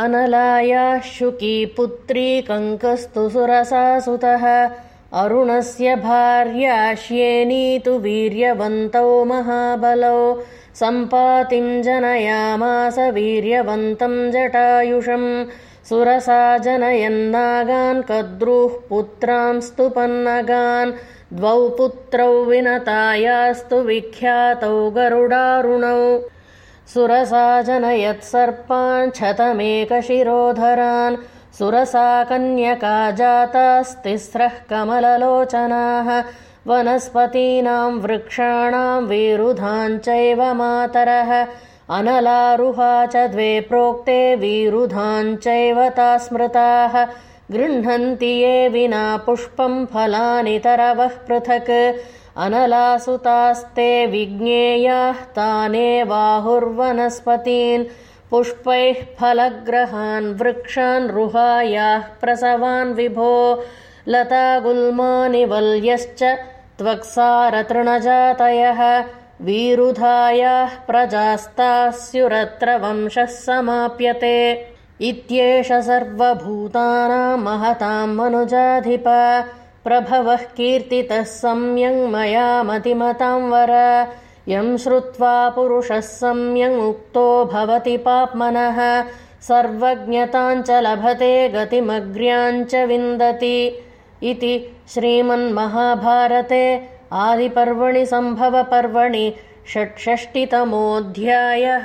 अनलायाः शुकी पुत्री कङ्कस्तु सुरसासुतः अरुणस्य भार्याश्येनीतु वीर्यवन्तौ महाबलौ सम्पातिम् जनयामास वीर्यवन्तम् जटायुषम् सुरसा जनयन्नागान् कद्रुः पुत्रांस्तु पन्नगान् द्वौ पुत्रौ विनतायास्तु विख्यातौ गरुडारुणौ सुरसा जनयत्सर्पान् क्षतमेकशिरोधरान् सुरसा कन्यका जातास्तिस्रः कमललोचनाः वनस्पतीनाम् वृक्षाणाम् विरुधाञ्चैव मातरः अनलारुहा च द्वे प्रोक्ते विरुधाञ्चैव ता स्मृताः गृह्णन्ति ये विना पुष्पम् फलानि तरवः पृथक् अनलासुतास्ते विज्ञेयाः तानेवाहुर्वनस्पतीन् पुष्पैः फलग्रहान् वृक्षान् रुहायाः प्रसवान् विभो लतागुल्मानि वल्यश्च त्वक्सारतृणजातयः वीरुधायाः प्रजास्तास्युरत्र वंशः समाप्यते इत्येष सर्वभूतानाम् महताम् मनुजाधिप प्रभवः कीर्तितः सम्यङ् मया मतिमताम् वर। यम् श्रुत्वा पुरुषः सम्यङ् भवति पाप्मनः। सर्वज्ञताञ्च लभते गतिमग्र्याञ्च विन्दति। इति श्रीमन्महाभारते आदिपर्वणि सम्भवपर्वणि षट्षष्टितमोऽध्यायः